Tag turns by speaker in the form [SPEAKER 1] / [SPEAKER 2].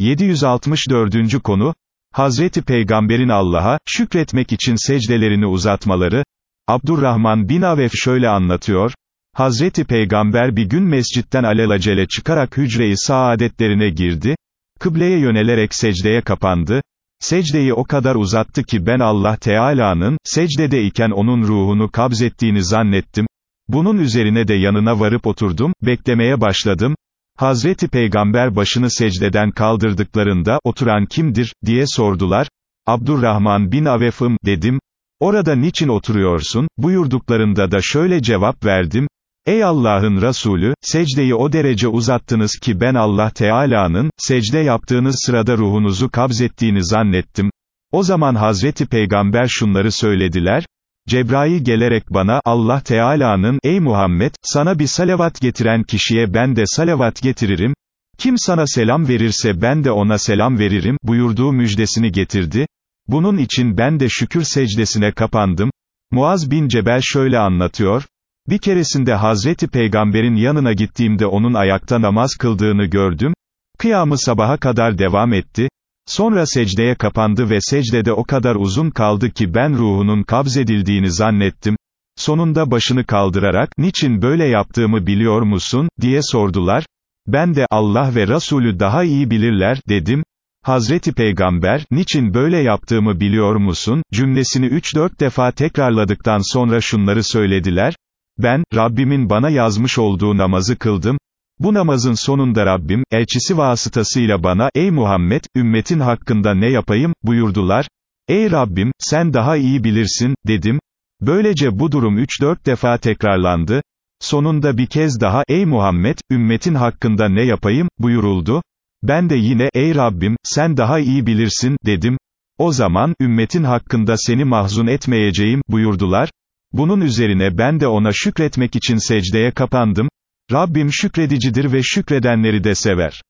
[SPEAKER 1] 764. konu, Hazreti Peygamberin Allah'a, şükretmek için secdelerini uzatmaları, Abdurrahman bin Avef şöyle anlatıyor, Hazreti Peygamber bir gün mescitten alelacele çıkarak hücre-i saadetlerine girdi, kıbleye yönelerek secdeye kapandı, secdeyi o kadar uzattı ki ben Allah Teala'nın, secdede iken onun ruhunu kabzettiğini zannettim, bunun üzerine de yanına varıp oturdum, beklemeye başladım, Hazreti Peygamber başını secdeden kaldırdıklarında, oturan kimdir, diye sordular, Abdurrahman bin Avef'ım, dedim, orada niçin oturuyorsun, buyurduklarında da şöyle cevap verdim, Ey Allah'ın Resulü, secdeyi o derece uzattınız ki ben Allah Teala'nın, secde yaptığınız sırada ruhunuzu kabzettiğini zannettim. O zaman Hazreti Peygamber şunları söylediler, Cebrail gelerek bana, Allah Teala'nın, ey Muhammed, sana bir salavat getiren kişiye ben de salavat getiririm, kim sana selam verirse ben de ona selam veririm, buyurduğu müjdesini getirdi, bunun için ben de şükür secdesine kapandım, Muaz bin Cebel şöyle anlatıyor, bir keresinde Hazreti Peygamber'in yanına gittiğimde onun ayakta namaz kıldığını gördüm, kıyamı sabaha kadar devam etti, sonra secdeye kapandı ve secdede o kadar uzun kaldı ki ben ruhunun kabzedildiğini zannettim, sonunda başını kaldırarak, niçin böyle yaptığımı biliyor musun, diye sordular, ben de, Allah ve Resulü daha iyi bilirler, dedim, Hazreti Peygamber, niçin böyle yaptığımı biliyor musun, cümlesini 3-4 defa tekrarladıktan sonra şunları söylediler, ben, Rabbimin bana yazmış olduğu namazı kıldım, bu namazın sonunda Rabbim, elçisi vasıtasıyla bana, ey Muhammed, ümmetin hakkında ne yapayım, buyurdular, ey Rabbim, sen daha iyi bilirsin, dedim, böylece bu durum 3-4 defa tekrarlandı, sonunda bir kez daha, ey Muhammed, ümmetin hakkında ne yapayım, buyuruldu, ben de yine, ey Rabbim, sen daha iyi bilirsin, dedim, o zaman, ümmetin hakkında seni mahzun etmeyeceğim, buyurdular, bunun üzerine ben de ona şükretmek için secdeye kapandım, Rabbim şükredicidir ve şükredenleri de sever.